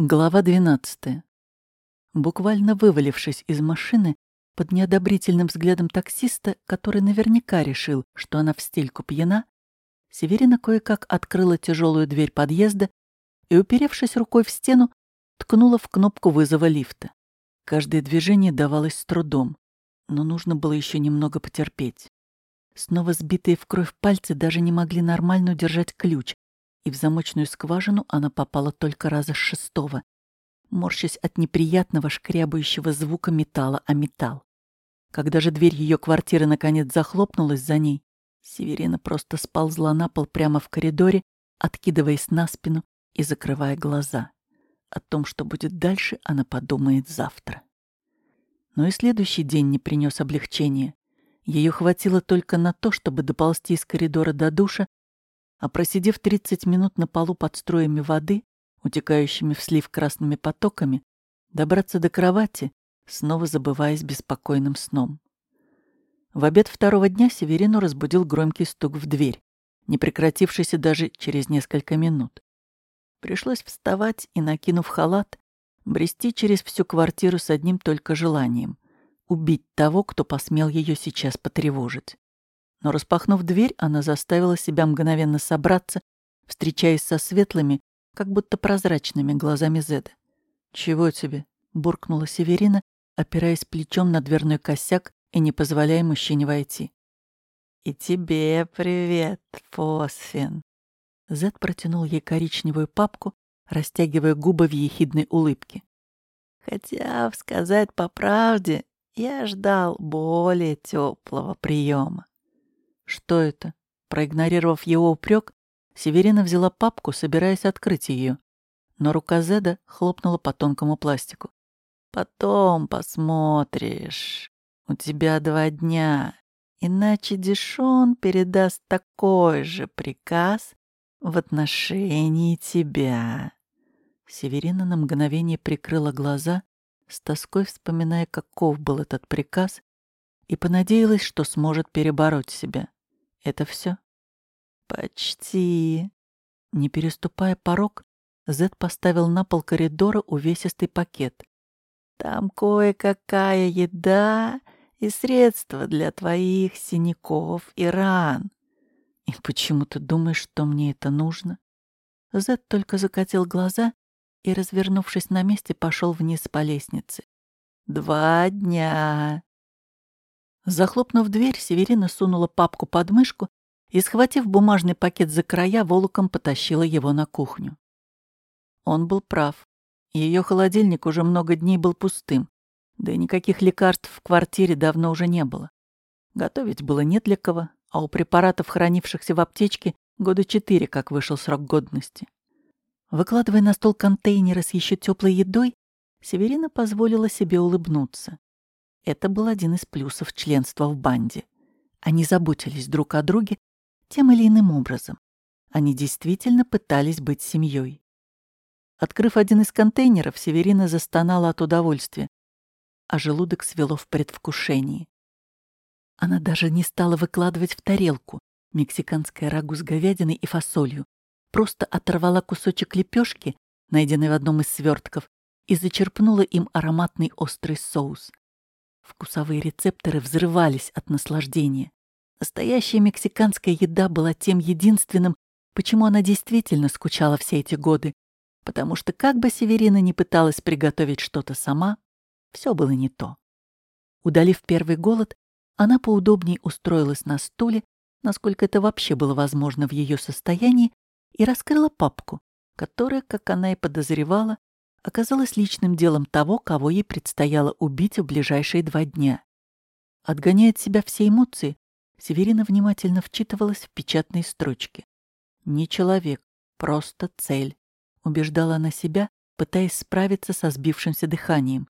Глава 12. Буквально вывалившись из машины, под неодобрительным взглядом таксиста, который наверняка решил, что она в стельку пьяна, Северина кое-как открыла тяжелую дверь подъезда и, уперевшись рукой в стену, ткнула в кнопку вызова лифта. Каждое движение давалось с трудом, но нужно было еще немного потерпеть. Снова сбитые в кровь пальцы даже не могли нормально удержать ключ, и в замочную скважину она попала только раза с шестого, морщась от неприятного шкрябающего звука металла о металл. Когда же дверь ее квартиры наконец захлопнулась за ней, Северина просто сползла на пол прямо в коридоре, откидываясь на спину и закрывая глаза. О том, что будет дальше, она подумает завтра. Но и следующий день не принес облегчения. Ее хватило только на то, чтобы доползти из коридора до душа а просидев 30 минут на полу под строями воды, утекающими в слив красными потоками, добраться до кровати, снова забываясь беспокойным сном. В обед второго дня Северину разбудил громкий стук в дверь, не прекратившийся даже через несколько минут. Пришлось вставать и, накинув халат, брести через всю квартиру с одним только желанием — убить того, кто посмел ее сейчас потревожить. Но распахнув дверь, она заставила себя мгновенно собраться, встречаясь со светлыми, как будто прозрачными глазами Зеда. «Чего тебе?» — буркнула Северина, опираясь плечом на дверной косяк и не позволяя мужчине войти. «И тебе привет, Фосфин!» Зед протянул ей коричневую папку, растягивая губы в ехидной улыбке. «Хотя, сказать по правде, я ждал более теплого приема. Что это? Проигнорировав его упрек, Северина взяла папку, собираясь открыть ее. Но рука Зеда хлопнула по тонкому пластику. «Потом посмотришь. У тебя два дня. Иначе Дишон передаст такой же приказ в отношении тебя». Северина на мгновение прикрыла глаза, с тоской вспоминая, каков был этот приказ, и понадеялась, что сможет перебороть себя. Это все? Почти. Не переступая порог, Зед поставил на пол коридора увесистый пакет. Там кое-какая еда и средства для твоих синяков и ран. И почему ты думаешь, что мне это нужно? Зед только закатил глаза и, развернувшись на месте, пошел вниз по лестнице. Два дня. Захлопнув дверь, Северина сунула папку под мышку и, схватив бумажный пакет за края, волоком потащила его на кухню. Он был прав. Ее холодильник уже много дней был пустым, да и никаких лекарств в квартире давно уже не было. Готовить было не для кого, а у препаратов, хранившихся в аптечке, года четыре, как вышел срок годности. Выкладывая на стол контейнеры с еще теплой едой, Северина позволила себе улыбнуться. Это был один из плюсов членства в банде. Они заботились друг о друге тем или иным образом. Они действительно пытались быть семьей. Открыв один из контейнеров, Северина застонала от удовольствия, а желудок свело в предвкушении. Она даже не стала выкладывать в тарелку мексиканское рагу с говядиной и фасолью, просто оторвала кусочек лепешки, найденный в одном из свертков, и зачерпнула им ароматный острый соус. Вкусовые рецепторы взрывались от наслаждения. Настоящая мексиканская еда была тем единственным, почему она действительно скучала все эти годы. Потому что как бы Северина не пыталась приготовить что-то сама, все было не то. Удалив первый голод, она поудобнее устроилась на стуле, насколько это вообще было возможно в ее состоянии, и раскрыла папку, которая, как она и подозревала, оказалось личным делом того, кого ей предстояло убить в ближайшие два дня. Отгоняя от себя все эмоции, Северина внимательно вчитывалась в печатные строчки. «Не человек, просто цель», — убеждала она себя, пытаясь справиться со сбившимся дыханием.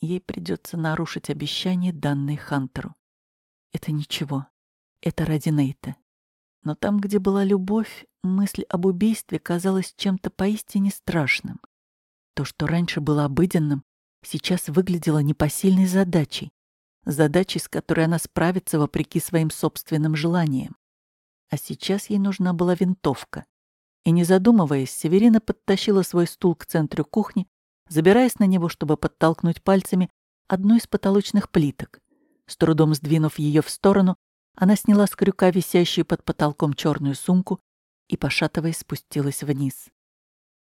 Ей придется нарушить обещание, данное Хантеру. Это ничего. Это ради Нейта. Но там, где была любовь, мысль об убийстве казалась чем-то поистине страшным. То, что раньше было обыденным, сейчас выглядело непосильной задачей, задачей, с которой она справится вопреки своим собственным желаниям. А сейчас ей нужна была винтовка, И не задумываясь, Северина подтащила свой стул к центру кухни, забираясь на него, чтобы подтолкнуть пальцами одну из потолочных плиток. С трудом сдвинув ее в сторону, она сняла с крюка висящую под потолком черную сумку и, пошатываясь, спустилась вниз.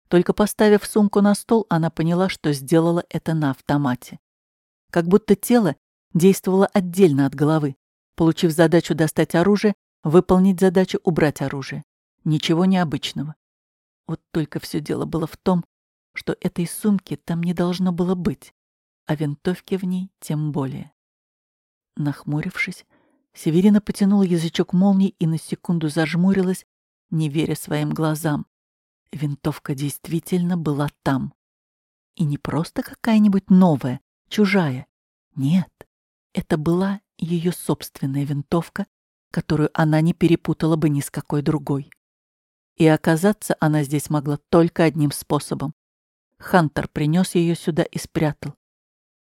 Только поставив сумку на стол, она поняла, что сделала это на автомате. Как будто тело действовало отдельно от головы, получив задачу достать оружие, выполнить задачу убрать оружие. Ничего необычного. Вот только все дело было в том, что этой сумки там не должно было быть, а винтовки в ней тем более. Нахмурившись, Северина потянула язычок молнии и на секунду зажмурилась, не веря своим глазам. Винтовка действительно была там. И не просто какая-нибудь новая, чужая. Нет, это была ее собственная винтовка, которую она не перепутала бы ни с какой другой. И оказаться она здесь могла только одним способом. Хантер принес ее сюда и спрятал.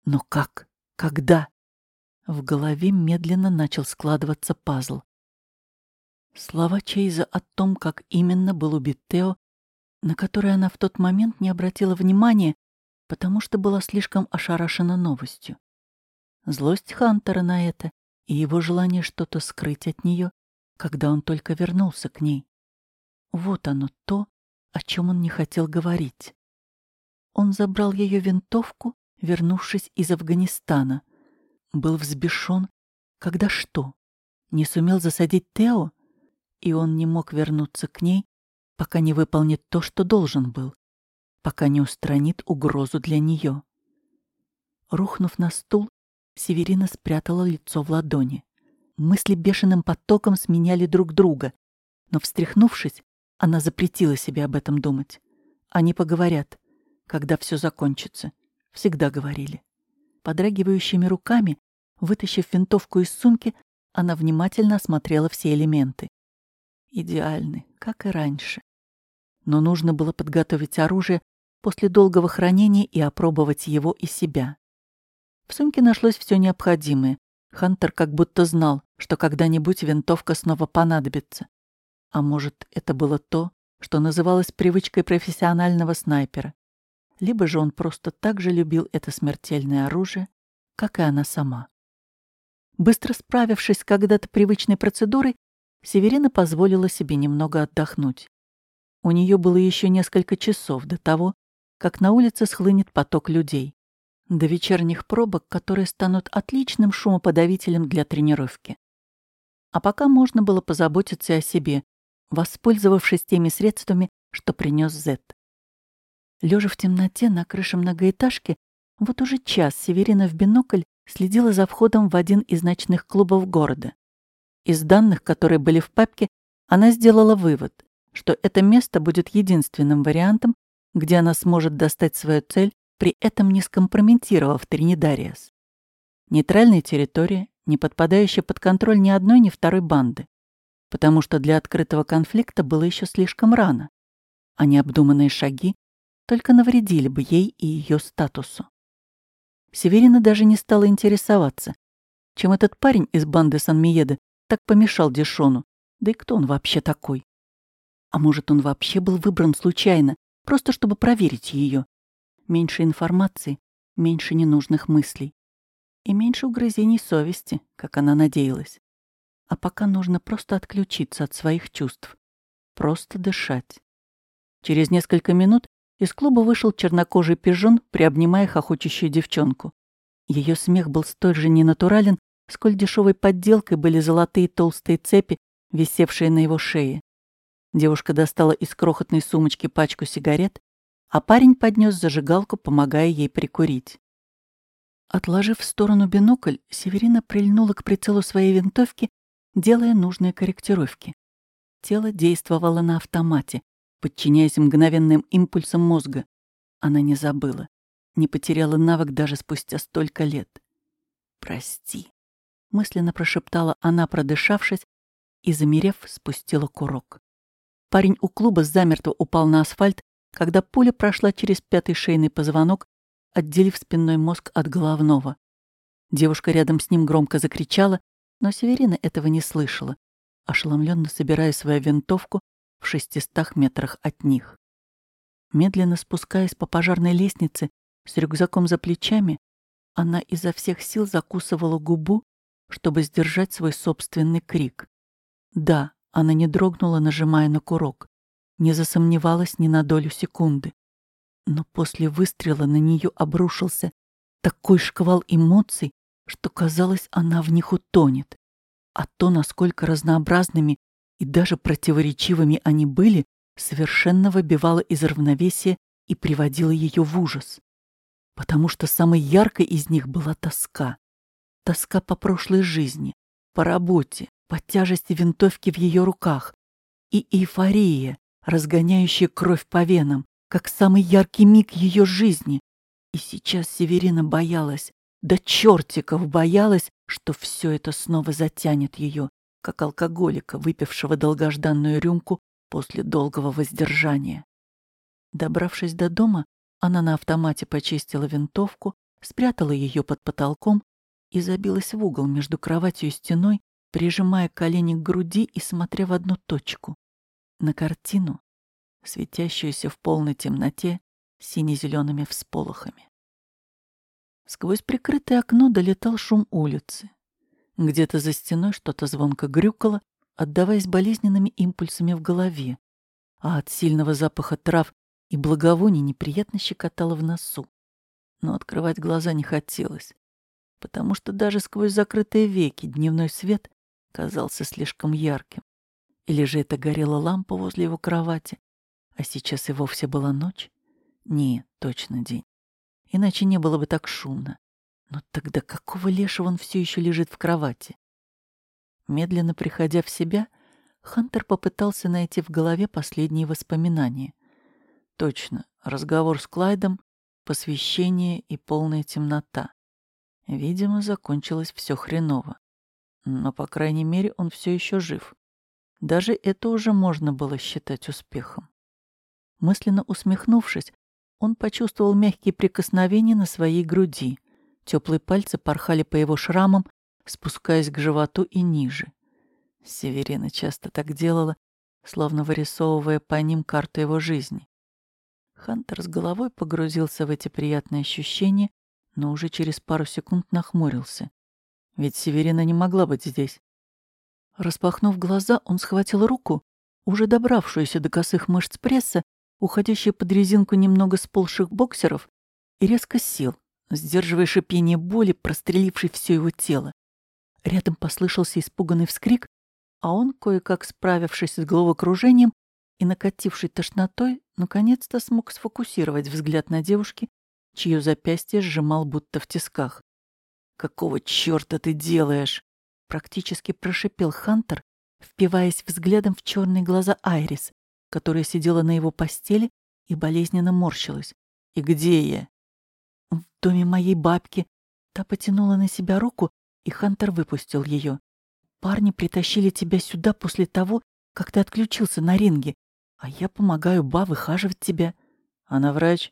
Но как? Когда? В голове медленно начал складываться пазл. Слова Чейза о том, как именно был убит Тео, на которые она в тот момент не обратила внимания, потому что была слишком ошарашена новостью. Злость Хантера на это и его желание что-то скрыть от нее, когда он только вернулся к ней. Вот оно то, о чем он не хотел говорить. Он забрал ее винтовку, вернувшись из Афганистана. Был взбешен, когда что? Не сумел засадить Тео? И он не мог вернуться к ней, пока не выполнит то, что должен был, пока не устранит угрозу для нее. Рухнув на стул, Северина спрятала лицо в ладони. Мысли бешеным потоком сменяли друг друга, но, встряхнувшись, она запретила себе об этом думать. Они поговорят, когда все закончится. Всегда говорили. Подрагивающими руками, вытащив винтовку из сумки, она внимательно осмотрела все элементы. Идеальны, как и раньше но нужно было подготовить оружие после долгого хранения и опробовать его и себя. В сумке нашлось все необходимое. Хантер как будто знал, что когда-нибудь винтовка снова понадобится. А может, это было то, что называлось привычкой профессионального снайпера. Либо же он просто так же любил это смертельное оружие, как и она сама. Быстро справившись с когда-то привычной процедурой, Северина позволила себе немного отдохнуть. У нее было еще несколько часов до того, как на улице схлынет поток людей. До вечерних пробок, которые станут отличным шумоподавителем для тренировки. А пока можно было позаботиться о себе, воспользовавшись теми средствами, что принес Зет. Лежа в темноте на крыше многоэтажки, вот уже час Северина в бинокль следила за входом в один из ночных клубов города. Из данных, которые были в папке, она сделала вывод что это место будет единственным вариантом, где она сможет достать свою цель, при этом не скомпрометировав Тринидариас. Нейтральная территория, не подпадающая под контроль ни одной, ни второй банды, потому что для открытого конфликта было еще слишком рано, а необдуманные шаги только навредили бы ей и ее статусу. Северина даже не стала интересоваться, чем этот парень из банды Сан-Миеда так помешал Дешону, да и кто он вообще такой. А может, он вообще был выбран случайно, просто чтобы проверить ее. Меньше информации, меньше ненужных мыслей. И меньше угрызений совести, как она надеялась. А пока нужно просто отключиться от своих чувств. Просто дышать. Через несколько минут из клуба вышел чернокожий пижон, приобнимая хохочущую девчонку. Ее смех был столь же ненатурален, сколь дешевой подделкой были золотые толстые цепи, висевшие на его шее. Девушка достала из крохотной сумочки пачку сигарет, а парень поднес зажигалку, помогая ей прикурить. Отложив в сторону бинокль, Северина прильнула к прицелу своей винтовки, делая нужные корректировки. Тело действовало на автомате, подчиняясь мгновенным импульсам мозга. Она не забыла, не потеряла навык даже спустя столько лет. «Прости», — мысленно прошептала она, продышавшись, и, замерев, спустила курок. Парень у клуба замертво упал на асфальт, когда пуля прошла через пятый шейный позвонок, отделив спинной мозг от головного. Девушка рядом с ним громко закричала, но Северина этого не слышала. Ошеломленно собирая свою винтовку, в шестистах метрах от них. Медленно спускаясь по пожарной лестнице с рюкзаком за плечами, она изо всех сил закусывала губу, чтобы сдержать свой собственный крик. Да, она не дрогнула, нажимая на курок, не засомневалась ни на долю секунды. Но после выстрела на нее обрушился такой шквал эмоций, что казалось, она в них утонет. А то, насколько разнообразными и даже противоречивыми они были, совершенно выбивало из равновесия и приводило ее в ужас. Потому что самой яркой из них была тоска. Тоска по прошлой жизни, по работе, по тяжести винтовки в ее руках. И эйфория, разгоняющая кровь по венам, как самый яркий миг ее жизни. И сейчас Северина боялась, до чертиков боялась, что все это снова затянет ее, как алкоголика, выпившего долгожданную рюмку после долгого воздержания. Добравшись до дома, она на автомате почистила винтовку, спрятала ее под потолком и забилась в угол между кроватью и стеной, прижимая колени к груди и смотря в одну точку. На картину, светящуюся в полной темноте сине-зелеными всполохами. Сквозь прикрытое окно долетал шум улицы. Где-то за стеной что-то звонко грюкало, отдаваясь болезненными импульсами в голове, а от сильного запаха трав и благовоний неприятно щекотало в носу. Но открывать глаза не хотелось, потому что даже сквозь закрытые веки дневной свет казался слишком ярким. Или же это горела лампа возле его кровати, а сейчас и вовсе была ночь? Не, точно день. Иначе не было бы так шумно. Но тогда какого лешего он все еще лежит в кровати? Медленно приходя в себя, Хантер попытался найти в голове последние воспоминания. Точно, разговор с Клайдом, посвящение и полная темнота. Видимо, закончилось все хреново. Но, по крайней мере, он все еще жив. Даже это уже можно было считать успехом. Мысленно усмехнувшись, он почувствовал мягкие прикосновения на своей груди — Теплые пальцы порхали по его шрамам, спускаясь к животу и ниже. Северина часто так делала, словно вырисовывая по ним карту его жизни. Хантер с головой погрузился в эти приятные ощущения, но уже через пару секунд нахмурился. Ведь Северина не могла быть здесь. Распахнув глаза, он схватил руку, уже добравшуюся до косых мышц пресса, уходящей под резинку немного сползших боксеров, и резко сел, сдерживая шипение боли, прострелившей все его тело. Рядом послышался испуганный вскрик, а он, кое-как справившись с головокружением и накатившей тошнотой, наконец-то смог сфокусировать взгляд на девушке, чье запястье сжимал будто в тисках. «Какого черта ты делаешь?» — практически прошипел Хантер, впиваясь взглядом в черные глаза Айрис, которая сидела на его постели и болезненно морщилась. «И где я?» В доме моей бабки. Та потянула на себя руку, и Хантер выпустил ее. Парни притащили тебя сюда после того, как ты отключился на ринге, а я помогаю Ба выхаживать тебя. Она врач?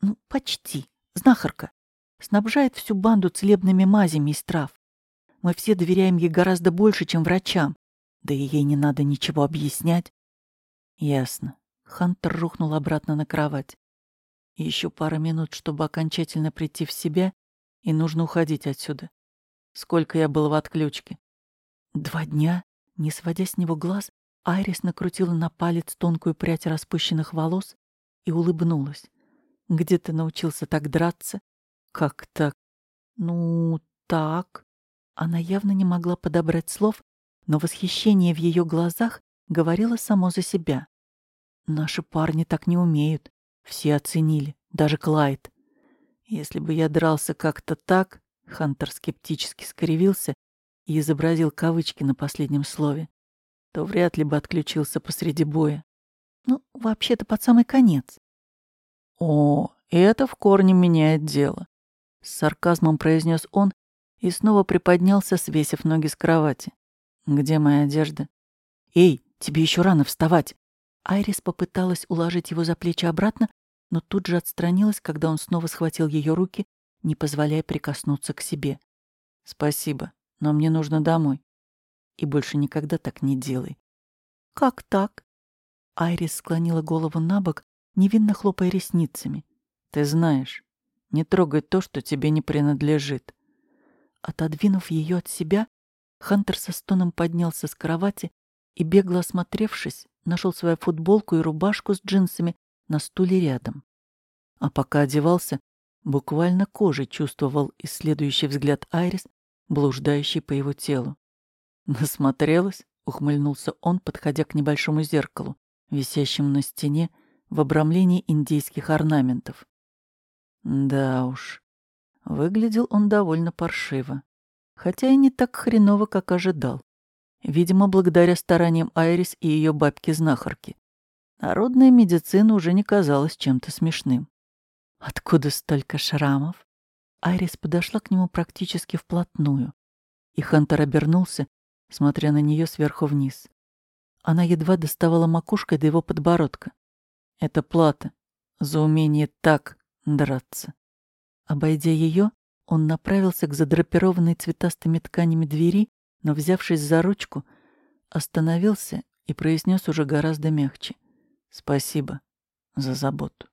Ну, почти. Знахарка. Снабжает всю банду целебными мазями из трав. Мы все доверяем ей гораздо больше, чем врачам. Да и ей не надо ничего объяснять. Ясно. Хантер рухнул обратно на кровать. Еще пара минут, чтобы окончательно прийти в себя, и нужно уходить отсюда. Сколько я был в отключке? Два дня, не сводя с него глаз, Айрис накрутила на палец тонкую прядь распущенных волос и улыбнулась. «Где ты научился так драться?» «Как так?» «Ну, так...» Она явно не могла подобрать слов, но восхищение в ее глазах говорило само за себя. «Наши парни так не умеют. Все оценили, даже Клайд. Если бы я дрался как-то так, Хантер скептически скривился и изобразил кавычки на последнем слове, то вряд ли бы отключился посреди боя. Ну, вообще-то под самый конец. О, это в корне меняет дело. С сарказмом произнес он и снова приподнялся, свесив ноги с кровати. Где моя одежда? Эй, тебе еще рано вставать. Айрис попыталась уложить его за плечи обратно, но тут же отстранилась, когда он снова схватил ее руки, не позволяя прикоснуться к себе. «Спасибо, но мне нужно домой. И больше никогда так не делай». «Как так?» Айрис склонила голову на бок, невинно хлопая ресницами. «Ты знаешь, не трогай то, что тебе не принадлежит». Отодвинув ее от себя, Хантер со стоном поднялся с кровати и, бегло осмотревшись, нашел свою футболку и рубашку с джинсами на стуле рядом. А пока одевался, буквально кожей чувствовал исследующий взгляд Айрис, блуждающий по его телу. «Насмотрелась?» — ухмыльнулся он, подходя к небольшому зеркалу, висящему на стене в обрамлении индейских орнаментов. Да уж, выглядел он довольно паршиво, хотя и не так хреново, как ожидал. Видимо, благодаря стараниям Айрис и ее бабки-знахарки. Народная медицина уже не казалась чем-то смешным. Откуда столько шрамов? Айрис подошла к нему практически вплотную, и Хантер обернулся, смотря на нее сверху вниз. Она едва доставала макушкой до его подбородка. Это плата за умение так драться. Обойдя ее, он направился к задрапированной цветастыми тканями двери, но, взявшись за ручку, остановился и произнес уже гораздо мягче. «Спасибо за заботу».